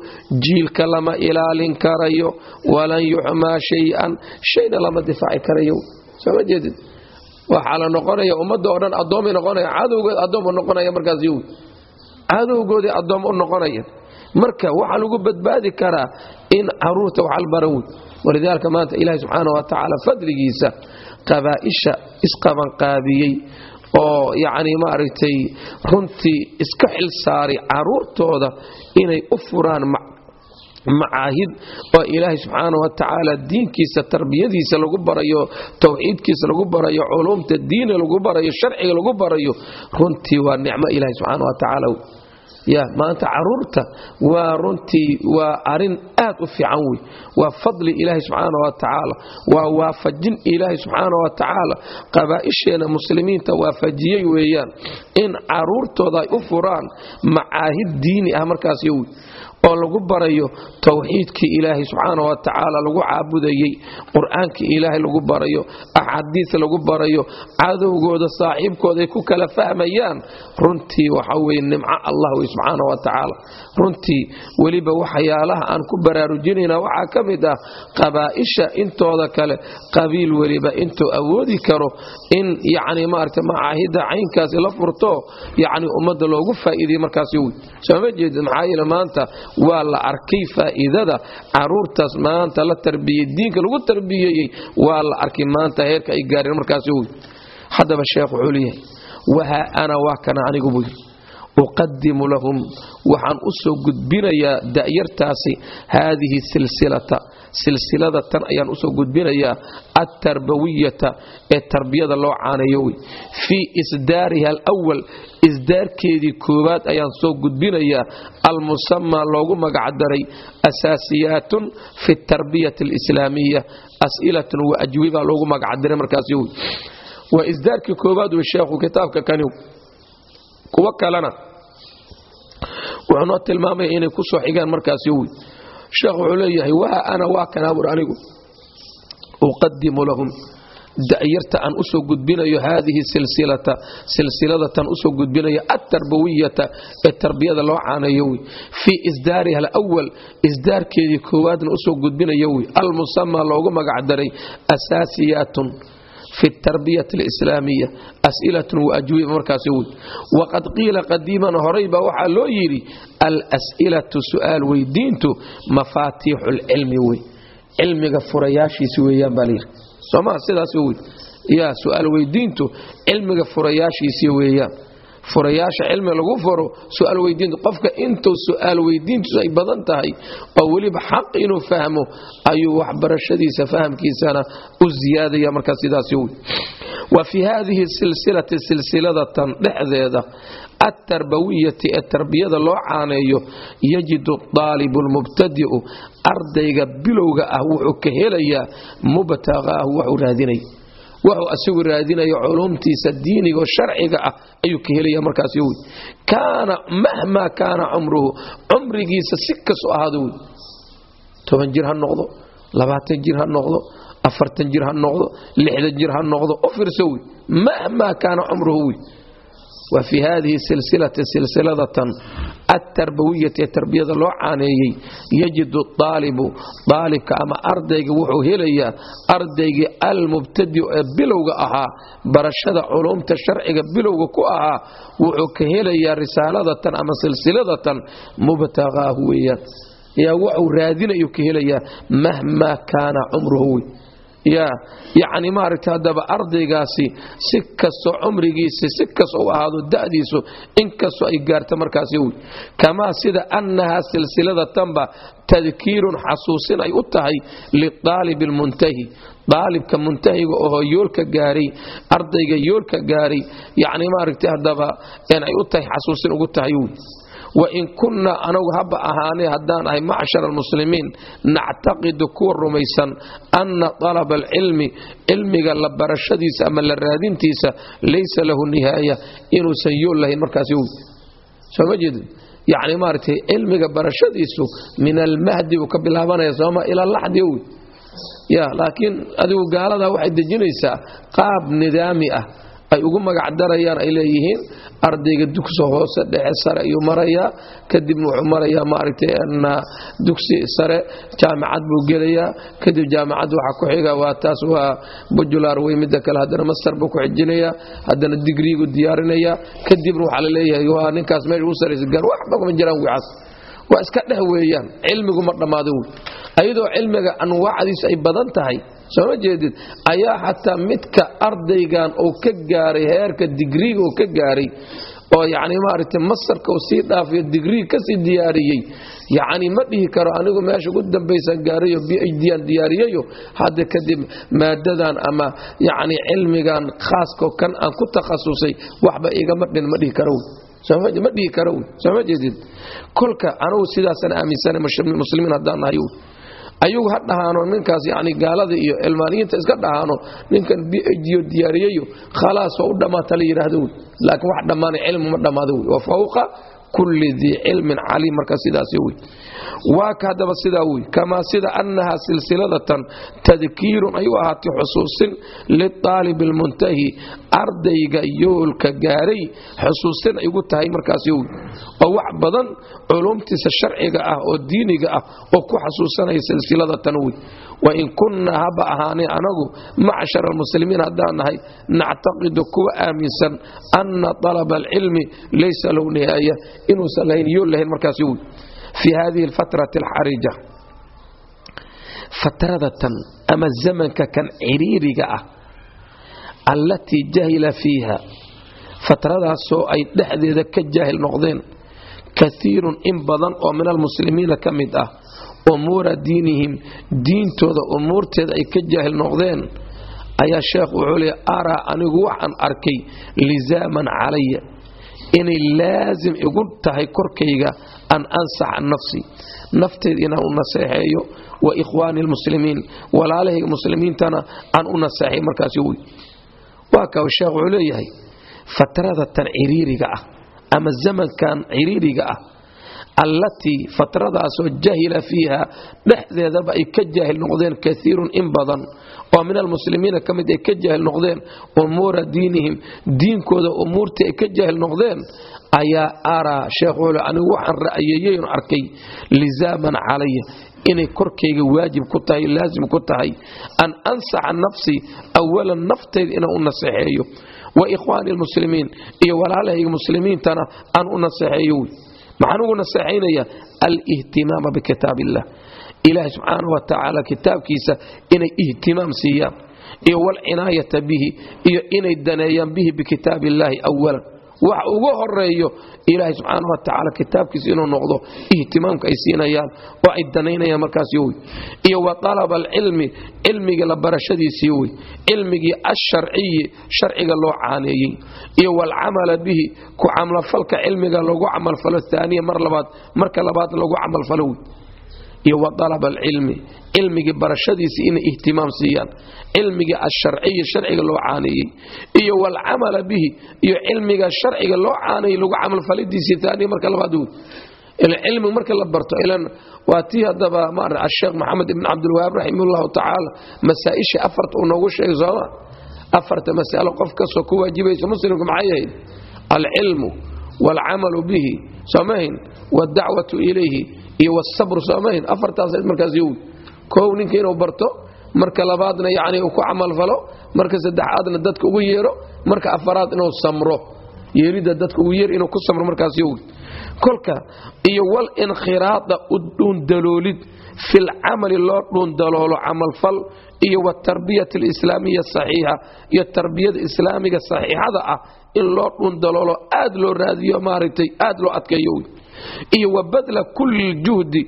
jiilka lama ilaalin karayo walan yuxmaa shay-an shayna lama difaaci karayo. Sooma jeedid? Waxaa la noqonaya ummadda oo dhan addoomay noqonaya cadowgood addooma noqonaya markaas cadowgoodii addoom u noqonaya marka waxaa lagu badbaadi karaa in carruurta wax albaran wey walidaalika maanta ilaahi subxaana wa fadligiisa qabaa'isha isqabanqaabiyey oo yacni maaragtay runtii iska xil saaray caruurtooda inay u furaan macaahid oo ilaahay subxaana wa diinkiisa tarbiyadiisa lagu barayo tawxiidkiisa lagu barayo culuumta diina lagu barayo sharciga lagu barayo runtii waa nicmo ilaahay subxaana wa tacaala ya maanta carruurta waa runtii waa arrin aad u fiican wey waa fadli ilaahay subxaana wa tacaala. Waa waafajin ilaahay subxaana wa tacaala. Qabaa'isheena muslimiinta waafajiyey weeyaan. In caruurtooda ay u furaan macaahid diini ah markaas yowi oo lagu barayo tawxiidkii ilaahay subxaana wa tacaala lagu caabudayey qur'aankii ilaahay lagu barayo axaadiis lagu barayo cadowgooda saaxiibkooda ay ku kala fahmayaan runtii waxa weye nimco allah wey subxaana wa runtii weliba waxyaalaha aan ku baraarujinayna waxaa ka mid ah qabaa'isha intooda kale qabiil weliba intuu awoodi karo in yacni maaragta macaahidda caynkaasi la furto yacni ummadda loogu faa'iidayey markaas yowi sooma jeedid maxaa yeele maanta waa la arkay faa'iidada caruurtaas maanta la tarbiyey diinka lagu tarbiyeeyey waa la arkay maanta heerka ay gaareen markaas yowi haddaba sheekh wuxuu leeyahay wahaa ana waa kana anigu buu yidhi uqadimu lahum. Waxaan u soo gudbinayaa da'yartaasi haadihi silsilata silsilada tan ayaan u soo gudbinayaa altarbawiyata ee tarbiyada loo caaneeyo wey. Fii isdaariha alwal isdaarkeedii koowaad ayaan soo gudbinayaa almusamaa loogu magacdaray asaasiyaatun fi tarbiyati alislaamiya as'ilatun wa ajwiba loogu magacdaray markaas wey. Waa isdaarkii koowaad wey sheekhu kitaabka kani. Kuwo kalena wuxuu noo tilmaamaya inay ku soo xigaan markaas wey sheekh wuxuu leeyahay waa ana waa kanaabur anigu. Uqadimu lahum. Da'yarta aan u soo gudbinayo haadihi silsiladatan u soo gudbinayo altarbawiyata ee tarbiyada loo caaneeyo wey fii isdaariha alawal isdaarkeedii koowaadna u soo gudbinayo wey almusamaa loogu magacdaray asaasiyaatun fi tarbiyati alislaamiya as'ilatun waajwiba markaas wey waqad qiila qadiiman horayba waxaa loo yidhi als'ilatu su'aal weydiintu mafaatiixu lcilmi wey cilmiga furayaashiisi weeyaan baa layidhi somaa sidaas wey yaa su'aal weydiintu cilmiga furayaasha cilmi lagu furo su'aal weydiintu qofka intuu su'aal weydiintiisu ay badan tahay oo weliba xaq inuu fahmo ayuu waxbarashadiisa fahamkiisana u ziyaadaya markaa sidaas wa fii haadihi silsilati silsiladatan dhexdeeda altarbawiyati ee tarbiyada loo caaneeyo yajidu daalibu lmubtadi'u ardayga bilowga ah wuxuu ka helayaa mubtaqaahu waxuu raadinaya wuxuu asigu raadinayo culumtiisa diiniga sharciga ah ayuu ka helaya markaas wey kaana mahmaa kaana cumruhu cumrigiisa si kastoo ahaado wey toban jir ha noqdo labaatan jir ha noqdo afartan jir ha noqdo lixdan jir ha noqdo u fiirso wey mahmaa kaana cumruhu wey wa fii haadihi silsilati silsiladatan altarbawiyati ee tarbiyada loo caaneeyey yajidu aalibu aalibka ama ardayga wuxuu helayaa ardaygii almubtadiu ee bilowga ahaa barashada culumta sharciga bilowga ku ahaa wuxuu ka helayaa risaaladatan ama silsiladatan mubtaqaahu weeyaan. Yaa kaana cumruhu ya yacni maaragta haddaba ardaygaasi si kastoo cumrigiisi si kastoo u ahaado da'diisu inkastoo ay gaarta markaasi wey kamaa sida annahaa silsiladanba tadkiirun xasuusin ay u tahay liaalibi lmuntahi daalibka muntahiga oo yoolka gaaray ardayga yoolka gaaray yacni maaragta haddaba ay u tahay xasuusin ugu tahay wey wain kunna anagu haba ahaanay haddaan ahay macshar almuslimiin nactaqidu kuwa rumaysan anna alaba alcilmi cilmiga la barashadiisa ama la raadintiisa laysa lahu nihaaya inuusan yool lahayn markaas wy sooma jeedid yacni maaragtay cilmiga barashadiisu min almahdi buu ka bilaabanaya sooma ila laxdi wy ya laakiin adigu gaaladaa waxay dejinaysaa qaab nidaami ah. Ay ugu magacdarayaan ay leeyihiin ardayga dugsi hoose dhexe sare ayuu marayaa kadibna wuxuu marayaa maaragtay dugsi sare jaamacad buu gelayaa. Kadib jaamacad waxa ku xiga waa taas waa bujular wey midda kale haddana master buu ku xijinayaa haddana digriigu diyaarinayaa kadibna waxaa la leeyahay waa ninkaas meesha u saraysa gaar waxba kuma jiraan wicaas waa iska dheh weeyaan cilmigu ma dhammaado. Wey ayadoo cilmiga anwaacdiisu ay badan tahay sooma jeedid? Ayaa xataa midka ardaygan uu ka gaaray heerka digriiga uu ka gaaray oo yacni maaragtay masarka uu sii dhaafiyo digrii ka sii diyaariyey yacni ma dhihi karo anigu meesha ugu dambaysan gaarayo b h d aan diyaariyayo hadda kadib maadadan ama yacni cilmigan khaaskao kan aan ku takhasusay waxba igama dhin ma dhihi karo ma dhihi karo sooma jeedid? Kolka anugu sidaasaan aaminsanay muslimiin haddaan nahay ayagu ha dhahaano ninkaas yani gaalada iyo cilmaaniyiinta iska dhahaano ninkan b h o diyaariyayo khalaasoo u dhammaata la yidhaahdo wy laakiin wax dhammaanay cilmi ma dhammaado wy wa kulli dii cilmin caliim marka sidaas wey waa ka haddaba sidaa wey kamaa sida annahaa silsiladatan tadkiirun ay ahaatay xusuusin liaalibi almuntahi ardayga yoolka gaaray xusuusin ay ugu tahay markaas wey oo wax badan culumtiisa sharciga ah oo diiniga ah oo ku xasuusanaya silsiladatan wey wain kunna haba ahaanay anagu macshar almuslimiin haddaan nahay nactaqidu kuwa aaminsan anna alaba alcilmi laysa lahu nihaaya inuusan lahayn yool lahayn markaas wey fii hadihi alfatrati alxarija fatradatan ama zamanka kan ciriiriga ah allatii jahila fiiha fatradaasoo ay dhexdeeda ka jaahil noqdeen kaiirun in badan oo min almuslimiina ka mid ah umuura diinihim diintooda umuurteeda ay ka jaahil noqdeen ayaa sheekh wuxuu leey araa anigu waxaan arkay lisaaman calaya inay laasim igu tahay korkayga an ansaxa nafsi nafteeda inaan u naseexeeyo wa ikhwaani lmuslimiin walaalahayga muslimiintana aan u naseexay markaas wy waa ka sheekh wuxuu leeyahay fatrada tan ciriiriga ah ama zamankan ciriiriga ah allatii fatradaasoo jahila fiiha dhexdeedaba ay ka jaahil noqdeen kaiirun in badan oo min almuslimiina ka mid ay ka jaahil noqdeen umuura diinihim diinkooda umuurtii ay ka jaahil noqdeen ayaa araa sheekh wuxuu anigu waxaan ra'yeeyeyn arkay lisaaman calaya inay korkayga waajib ku tahay laasim ku tahay an ansaxa nafsi awalan naftayda inaan u naseexeeyo. Wa ikhwaani lmuslimiin iyo walaalahayga muslimiintana aan u naseexeeyo wy maxaan ugu naseexaynaya alihtimaama bikitaab illah ilaahay subxaana wa tacaala kitaabkiisa inay ihtimaam siiyaan iyo walcinaayata bihi iyo inay daneeyaan bihi bikitaab illaahi awalan wax ugu horeeyo ilaahay subxaana wa tacaala kitaabkiisa inuu noqdo ihtimaamka ay siinayaan oo ay danaynayaan markaas yowy iyo wa alaba alcilmi cilmigii la barashadiisii wey cilmigii asharciyi sharciga loo caaneeyey. Iyo walcamala bihi ku camalfalka cilmiga lagu camalfalo aaniya mar labaad marka labaad lagu camalfalo wey iyo wa alaba alcilmi cilmigii barashadiisii inay ihtimaam siiyaan cilmigii asharciyi sharciga loo caaneeyey iyo walcamala bihi iyo cilmiga sharciga loo caaneeyey lagu camalfalidiisii aaniya marka labaad wey cilmiga marka la barto waa tii haddaba asheekh maxamed ibn cabdilwahaab raximahullahu tacaala masaa-isha afarta uu noogu sheegay sooma afarta masalo qof kastoo ku waajibayso muslimka maxay ahayd? Alcilmu waalcamalu bihi soomahayn waaldacwatu ilayhi iyo wsabru soomahayn afartaas markaas yowi kow ninka inuu barto marka labaadna yani uu ku camalfalo marka saddexaadna dadka ugu yeero marka afaraad inuu samro. Yeelidda dadka ugu yeer inuu ku samro markaas yowi kolka iyo walinkhiraada u dhuundaloolid filcamali loo dhuundaloolo camalfal iyo watarbiyat alislaamiya saxiixa iyo tarbiyada islaamiga saxiixada ah in loo dhuundaloolo aad loo raadiyo maaragtay aad loo adkeeyo wy iyo wa badla kulli ljuhdi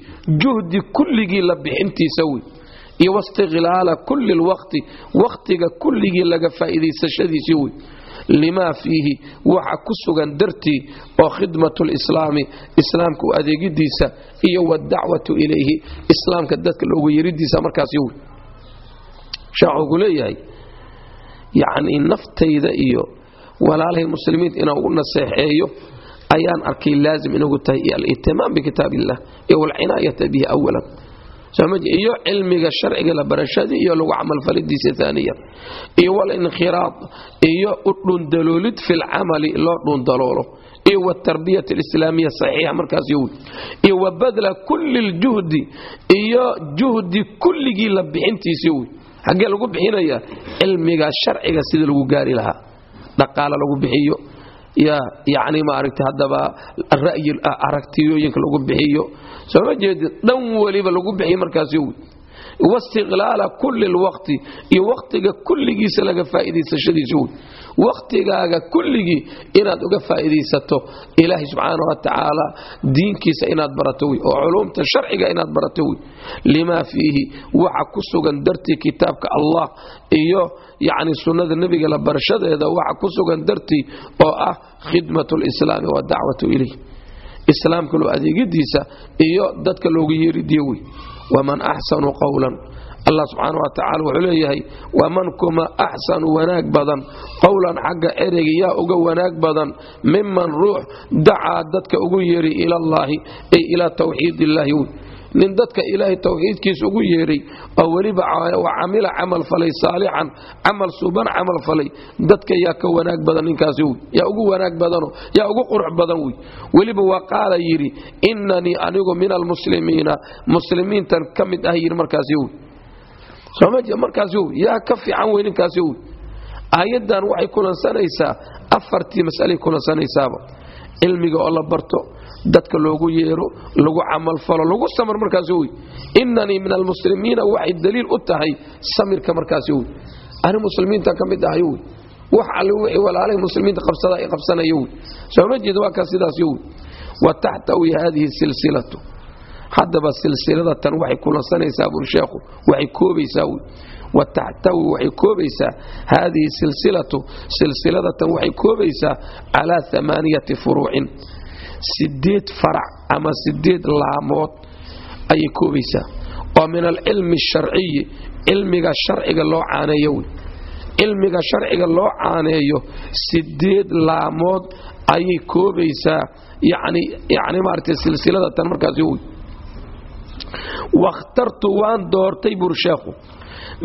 juhdi kulligii la bixintiisa wey iyo wastiqlaala kulli lwaqti wakhtiga kulligii laga faa'iidaysashadiisii wey limaa fiihi waxa ku sugan dartii oo khidmatu lislaami islaamka u adeegidiisa iyo wadacwatu ilayhi islaamka dadka loogu yeridiisa markaas yow sheekh wuxuu leeyahay yacnii naftayda iyo walaalahay muslimiinta inaan ugu naseexeeyo ayaan arkay laazim inagu tahay iyo alihtimaam bikitaab illah iyo walcinaayata bihi awalan iyo cilmiga sharciga la barashadii iyo lagu camalfalidiisa aaniya iyo walinkhiraad iyo u dhundaloolid fi lcamali loo dhundaloolo iyo wtarbiyat alislaamiya saxiixa markaas yowi iyo wa badla kulli ljuhdi iyo juhdi kulligii la bixintiisa yowi xaggee lagu bixinaya cilmiga sharciga sida lagu gaari lahaa. Dhaqaala lagu bixiyo yani maaragta haddaba ra'yi aragtiyooyinka lagu bixiyo. Sooma jeedid dhan weliba lagu bixiyo markaas wastiqlaala kulli lwaqti iyo wakhtiga kulligiisa laga faa'idaysashadiisa wey wakhtigaaga kulligii inaad uga faa'iidaysato ilaahay subxaana wa tacaala diinkiisa inaad barato wey oo culumta sharciga inaad barato wey limaa fiihi waxa ku sugan dartii kitaabka allah iyo yacni sunnada nebiga la barashadeeda waxa ku sugan dartii oo ah khidmatu lislaami wadacwatu ilayh islaamka loo adeegidiisa iyo dadka loogu yeeridiyo wey waman axsanu qowlan allah subxaana wa tacala wuxuu leeyahay waman kuma axsanu wanaag badan. Qowlan xagga ereyga yaa uga wanaag badan miman ruux dacaa dadka ugu yeeray ilallaahi ay ilaa tawxiid illaahi nin dadka ilaahay tawxiidkiisa ugu yeeray oo weliba camila camal falay saalixan camal suuban camal falay. Dadka yaa ka wanaag badan ninkaasi wey yaa ugu wanaag badano yaa ugu qurux badan wey weliba waa qaala yidhi inanii anigu min almuslimiina. Muslimiintan ka mid ah yidhi markaasi wey markaas yaa ka fiican wey ninkaas wey aayaddan waxay kulansanaysaa afartii masalay kulansanaysaaba. Cilmiga oo la barto dadka loogu yeero lagu camalfalo lagu samar markaas wey. Inanii min almuslimiina waxay daliil u tahay samirka markaas wey. Ani muslimiintan ka mid ahay wey. Wax alle wixii walaalahay muslimiinta qabsada ay qabsanayo wey. Sooma jeeda waa kaa sidaasyo wey wa taxtawi haadihi silsilatu. Haddaba silsiladatan waxay kulansanaysaa bursheekhu waxay koobaysaa wey. Wa taxtawi waxay koobaysaa haadihi silsilatu. Silsiladatan waxay koobaysaa calaa amaaniyati furuucin sideed farac ama sideed laamood ayay koobaysaa. Oo min alcilmi asharciyi cilmiga sharciga loo caaneeyo wey. Cilmiga sharciga loo caaneeyo sideed laamood ayay koobaysaa yani maaragtay silsiladatan markaasi wey. Wakhtartu waan doortay bur sheekhu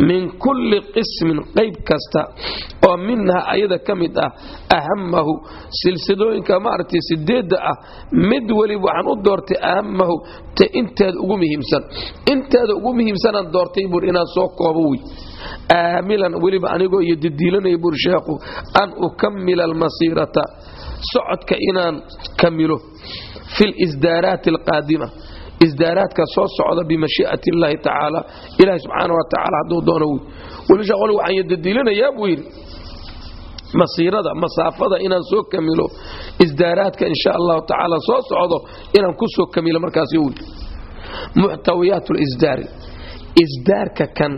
min kulli qismin qayb kasta oo minha ayada ka mid ah ahamahu silsilooyinka maaragtay sideedda ah mid weliba waxaan u doortay ahamahu te inteeda ugu muhiimsan. Inteeda ugu muhiimsanaan doortay buur inaan soo koobo wey aamilan weliba anigoo iyo didiilanaya buur sheekhu an ukamila almasiirata socodka inaan kamilo fi lisdaaraati alqaadima isdaaraadka soo socda bimashii'ati illaahi tacaala. Ilahi subxaana wa tacaala hadduu doono wy weli shaqol waxaan yadadiilinayaa buu yidhi masiirada masaafada inaan soo kamilo isdaaraadka insha allahu tacaala soo socdo inaan ku soo kamilo markaasi wy muxtawiyaat lisdaari isdaarka kan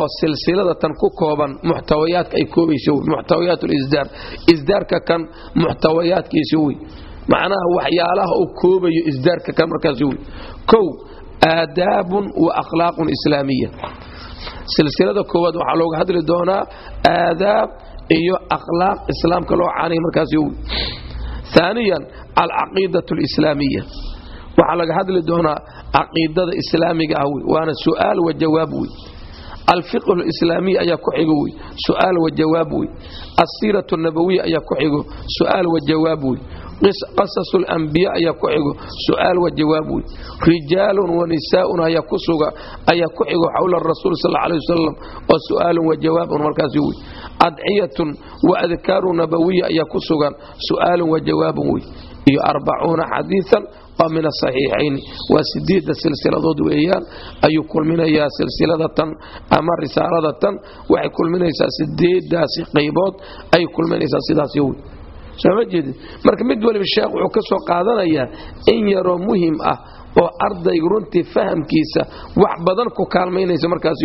oo silsilada tan ku kooban muxtawayaadka ay koobaysa muxtawayaat lisdaar isdaarka kan muxtawayaadkiisa wey macnaha waxyaalaha uu koobayo isdaarka kan markaas kow aadaabun wa akhlaaqun islaamiya. Silsilada koowaad waxaa looga hadli doonaa aadaab iyo akhlaaq islaamka loo caanay markaas aaniyan alcaqiidat alislaamiya waxaa laga hadli doonaa caqiidada islaamiga ah waana su'aal wa jawaab wey alfiqh lislaamiya ayaa ku xigo wey su'aal wa jawaab wey asiirat nabawiya ayaa ku xigo su'aal wa jawaab wey qasas lambiya ayaa ku xigo. Su'aal wa jawaab wey rijaalun wa nisaaun ayaa ku suga ayaa ku xigo xawla rasuul sal alay wasalam oo su'aalun wa jawaabun markaasi wey adciyatun wa adkaaru nabawiya ayaa ku sugan. Su'aalun wa jawaabun wey iyo arbacuuna xadiian oo min asaxiixayni waa sideedda silsiladood weeyaan. Ayuu kulminayaa silsiladatan ama risaaladatan waxay kulminaysaa sideedaasi qaybood. Ayay kulminaysaa sidaas yowy sooma marka mid waliba sheekh wuxuu ka soo qaadanayaa in yaroo muhiim ah oo ardayga runtii fahamkiisa wax badan ku kaalmaynaysa markaas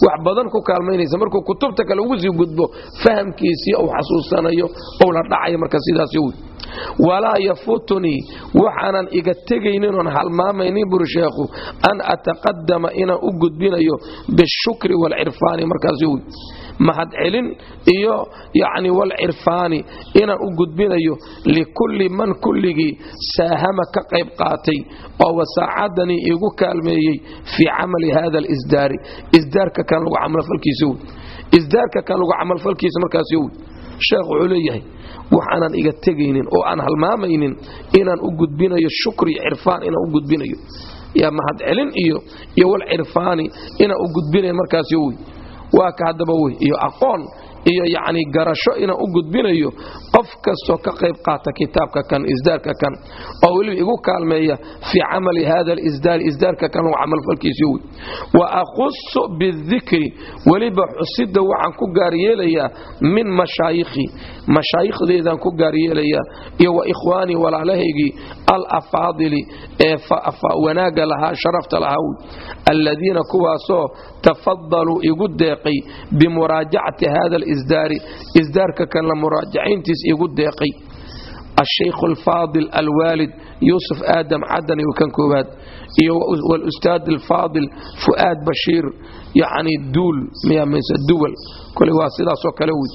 wax badan ku kaalmaynaysa markuu kutubta kale ugu sii gudbo fahamkiisii uu xasuusanayo ou la dhacayo marka sidaas yowy walaa yafuutunii waxaanan iga tegaynin oon halmaamaynin buri sheekhu an ataqadama inaan u gudbinayo bishukri waalcirfaani markaas yowy mahadcelin iyo yacni walcirfaani inaan u gudbinayo likulli man kulligii saahama ka qayb qaatay oo wasaacadanii iigu kaalmeeyey fii camali hada alisdaari isdaarka kan lagu camalfalkiisa wey isdaarka kan lagu camalfalkiisa markaas yowy sheekh wuxuu leeyahay waxaanan iga tegaynin oo aan halmaamaynin inaan u gudbinayo shukri cirfaan inaan u gudbinayo. Yaa mahadcelin iyo iyo walcirfaani inaan u gudbinayo markaas yowy waa ka haddaba wey iyo aqoon iyo yacni garasho inaan u gudbinayo qof kastoo ka qayb qaata kitaabka kan isdaarka kan oo weliba igu kaalmeeya fii camali hada alisdaari isdaarka kan lagu camalfalkiisa wey wa aqusu bidikri weliba xusidda waxaan ku gaaryeelayaa min mashaayikhi mashaayikhdeedaan ku gaaryeelayaa iyo wa ikhwaanii walaalahaygii alafaadili ee wanaagga lahaa sharafta lahaa wey alladiina kuwaasoo tafadaluu igu deeqay bimuraajacati hada alisdaari isdaarka kan la muraajacayntiis igu deeqay ashaykhu alfaadil alwaalid yuusuf aadam cadani kan koowaad iyo walustaad alfaadil fu'aad bashiir yacni duul miyamise duwal kole waa sidaasoo kale wey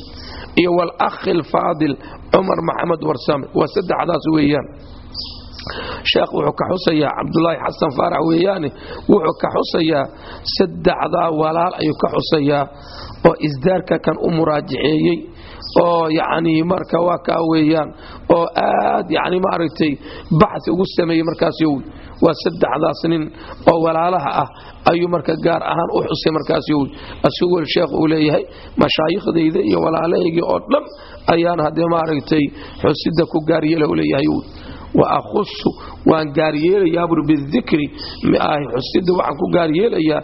iyo walakhi alfaadil cumar maxamed warsame waa saddexdaas weeyaan sheekh wuxuu ka xusayaa cabdulaahi xasan faarax weeyaane wuxuu ka xusayaa saddexdaa walaal ayuu ka xusayaa oo isdaarka kan u muraajaceeyey oo yacni marka waa kaa weeyaan oo aad yacni maaragtay baxsi ugu sameeyey markaas yowi waa saddexdaas nin oo walaalaha ah ayuu marka gaar ahaan u xusay markaas yowi asugol sheekh uu leeyahay mashaayiikhdayda iyo walaalahaygii oo dhan ayaan haddee maaragtay xusidda ku gaaryeela u leeyahay yowi wa akhusu waan gaaryeelayaa bur bidikri xusida waxaan ku gaaryeelayaa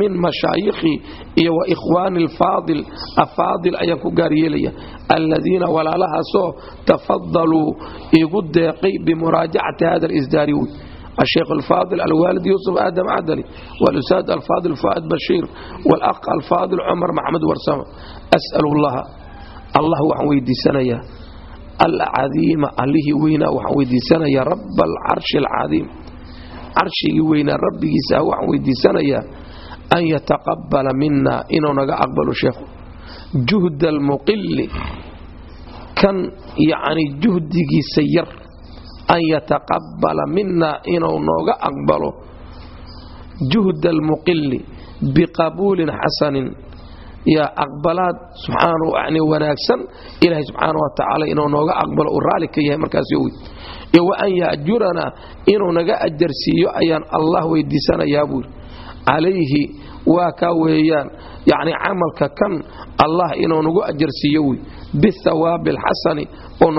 min mashaayikhi iyo wa ikhwaani alfaadil afaadil ayaan ku gaaryeelaya aladiina walaalahaasoo tafadaluu igu deeqay bimuraajacati hada alisdaari wey الشيخ الفاضل الوالد يوسف آدم عدلي والأستاذ الفاضل فؤاد بشير والأخ الفاضل عمر محمد ورسامة أسأل الله الله وحن ويدي alcadiima allihii weynaa waxaan weydiisanayaa rabba alcarshi alcadiim. Carshigii weynaa rabbigiisa waxaan weydiisanayaa an yataqabala minna inuu naga aqbalo sheekhu juhda almuqili kan yacni juhdigiisa yar an yataqabala minna inuu nooga aqbalo. Juhda almuqili biqabuulin xasanin yaa aqbalaad wanaagsan ilaahay subxaana wa tacaala inuu nooga aqbalo uu raalli ka yahay markaas yowi iyo wa an ya'juranaa inuu naga ajarsiiyo ayaan allah weydiisanayaa buuri calayhi waa kaa weeyaan yacni camalka kan allah inuu nagu ajarsiiyo wey bithawaabi alxasani oo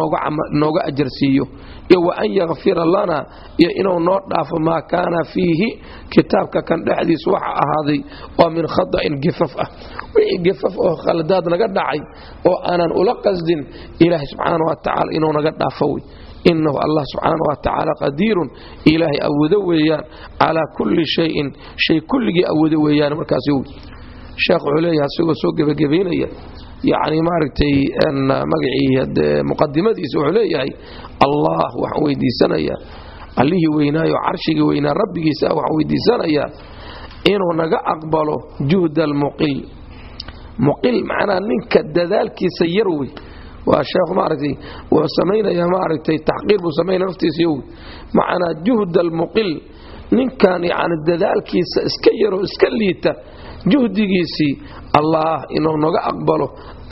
ajarsiiyo iyo wa an yakfira lana iyo inuu noo dhaafo maa kaana fiihi kitaabka kan dhexdiis waxa ahaaday oo min khada'in gifaf ah. Wixii gifaf oo khaladaad naga dhacay oo aanan ula qasdin ilaahay subxaana wa tacaala inuu naga dhaafo wey. Inahu allah subxaana wa tacaala qadiirun ilaahay awoodo weeyaan calaa kulli shayin shay kulligii awoodo weeyaan markaas sheekh wuxuu leeyahay isagoo soo gebagabaynaya yacni maaragtay magacii muqadimadiisa wuxuu leeyahay allah waxaan weydiisanayaa allihii weynaayo carshigii weynaa rabbigiisa waxaan weydiisanayaa inuu naga aqbalo juhda almuqil muqil macnaa ninka dadaalkiisa yar wey. Waa sheekh maaragtay wuxuu samaynayaa maaragtay taxqiir buu samaynaya naftiisa yow macnaa juhda almuqil ninkan yacni dadaalkiisa iska yaroo iska liita juhdigiisii allah inuu naga aqbalo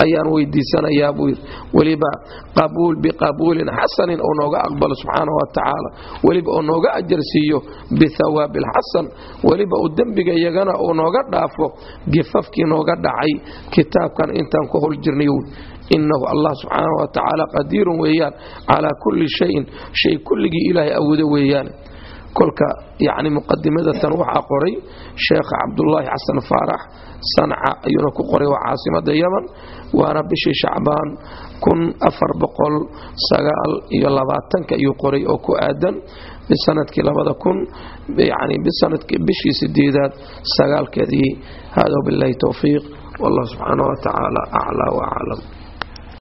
ayaan weydiisanayaa buu yidhi. Weliba qabuul biqabuulin xasanin uu nooga aqbalo subxaana wa tacaala. Weliba uu nooga ajarsiiyo bithawaabi alxasan weliba uu dembiga iyagana uu nooga dhaafo gifafkii nooga dhacay. Kitaabkan intaan ku hol jirnay inahu allah subxaana wa tacaala qadiirun weeyaan calaa kulli shayin shay kulligii ilaahay awoodo weeyaan kolka yacni muqadimadatan waxaa qoray sheekha cabdulaahi xasan faarax sanca ayuuna ku qoray waa caasimada yaman waana bishii shacbaan labaatanka ayuu qoray oo ku aadan bisanadkii yani bishii sideedaad sagaalkeedii. Hada billahi towfiiq wallah subxaana wa tacaala aclaa wa aclam